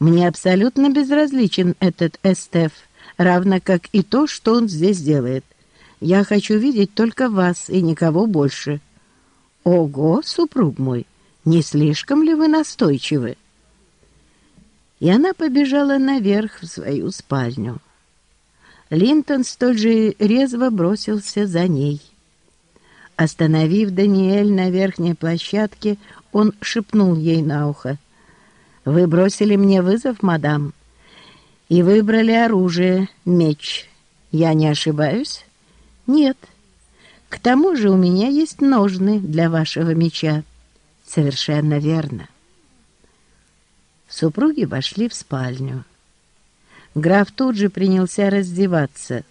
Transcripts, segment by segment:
Мне абсолютно безразличен этот Эстеф, равно как и то, что он здесь делает. Я хочу видеть только вас и никого больше. Ого, супруг мой, не слишком ли вы настойчивы? И она побежала наверх в свою спальню. Линтон столь же резво бросился за ней. Остановив Даниэль на верхней площадке, он шепнул ей на ухо. «Вы бросили мне вызов, мадам, и выбрали оружие, меч. Я не ошибаюсь?» «Нет. К тому же у меня есть ножны для вашего меча». «Совершенно верно». Супруги вошли в спальню. Граф тут же принялся раздеваться.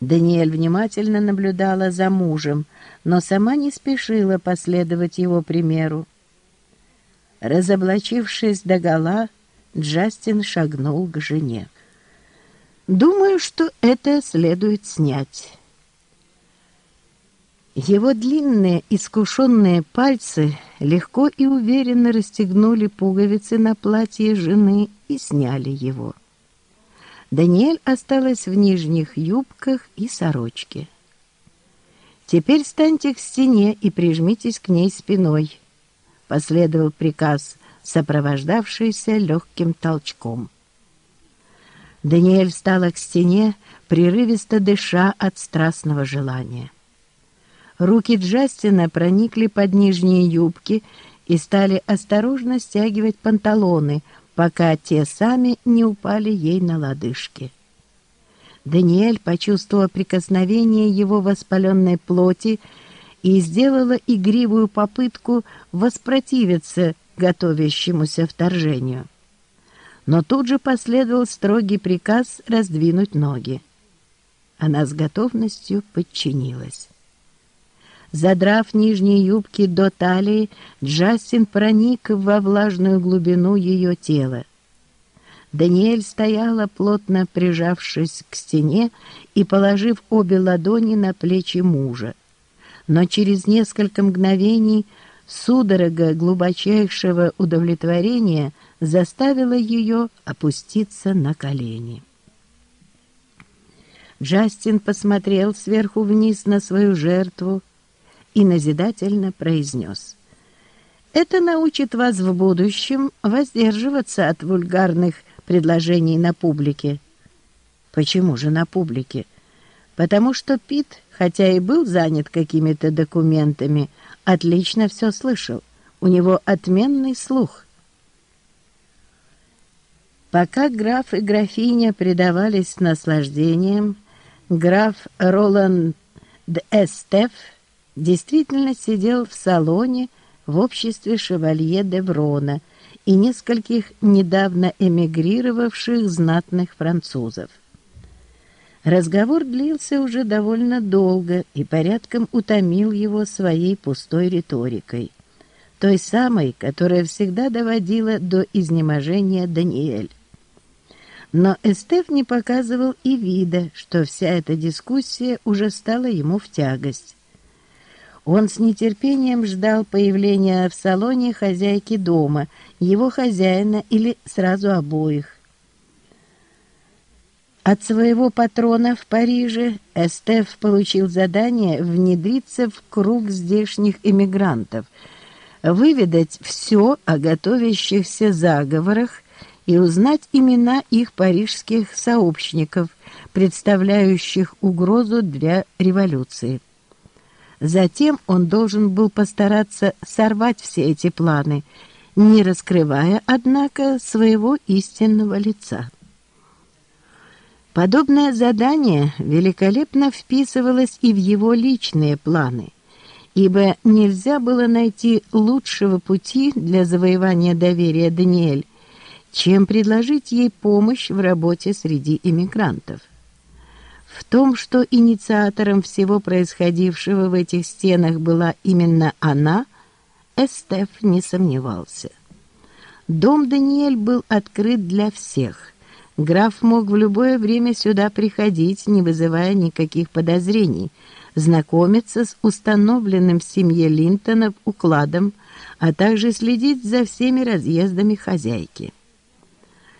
Даниэль внимательно наблюдала за мужем, но сама не спешила последовать его примеру. Разоблачившись догола, Джастин шагнул к жене. «Думаю, что это следует снять». Его длинные искушенные пальцы легко и уверенно расстегнули пуговицы на платье жены и сняли его. Даниэль осталась в нижних юбках и сорочке. «Теперь станьте к стене и прижмитесь к ней спиной», — последовал приказ, сопровождавшийся легким толчком. Даниэль встала к стене, прерывисто дыша от страстного желания. Руки Джастина проникли под нижние юбки и стали осторожно стягивать панталоны, пока те сами не упали ей на лодыжки. Даниэль почувствовала прикосновение его воспаленной плоти и сделала игривую попытку воспротивиться готовящемуся вторжению. Но тут же последовал строгий приказ раздвинуть ноги. Она с готовностью подчинилась. Задрав нижние юбки до талии, Джастин проник во влажную глубину ее тела. Даниэль стояла, плотно прижавшись к стене и положив обе ладони на плечи мужа. Но через несколько мгновений судорога глубочайшего удовлетворения заставила ее опуститься на колени. Джастин посмотрел сверху вниз на свою жертву, и назидательно произнес. «Это научит вас в будущем воздерживаться от вульгарных предложений на публике». «Почему же на публике?» «Потому что Пит, хотя и был занят какими-то документами, отлично все слышал. У него отменный слух». Пока граф и графиня предавались наслаждениям, граф Роланд Эстеф действительно сидел в салоне в обществе шевалье де Врона и нескольких недавно эмигрировавших знатных французов. Разговор длился уже довольно долго и порядком утомил его своей пустой риторикой, той самой, которая всегда доводила до изнеможения Даниэль. Но Эстеф не показывал и вида, что вся эта дискуссия уже стала ему в тягость. Он с нетерпением ждал появления в салоне хозяйки дома, его хозяина или сразу обоих. От своего патрона в Париже Эстеф получил задание внедриться в круг здешних эмигрантов, выведать все о готовящихся заговорах и узнать имена их парижских сообщников, представляющих угрозу для революции. Затем он должен был постараться сорвать все эти планы, не раскрывая, однако, своего истинного лица. Подобное задание великолепно вписывалось и в его личные планы, ибо нельзя было найти лучшего пути для завоевания доверия Даниэль, чем предложить ей помощь в работе среди иммигрантов. В том, что инициатором всего происходившего в этих стенах была именно она, Эстеф не сомневался. Дом Даниэль был открыт для всех. Граф мог в любое время сюда приходить, не вызывая никаких подозрений, знакомиться с установленным в семье Линтонов укладом, а также следить за всеми разъездами хозяйки.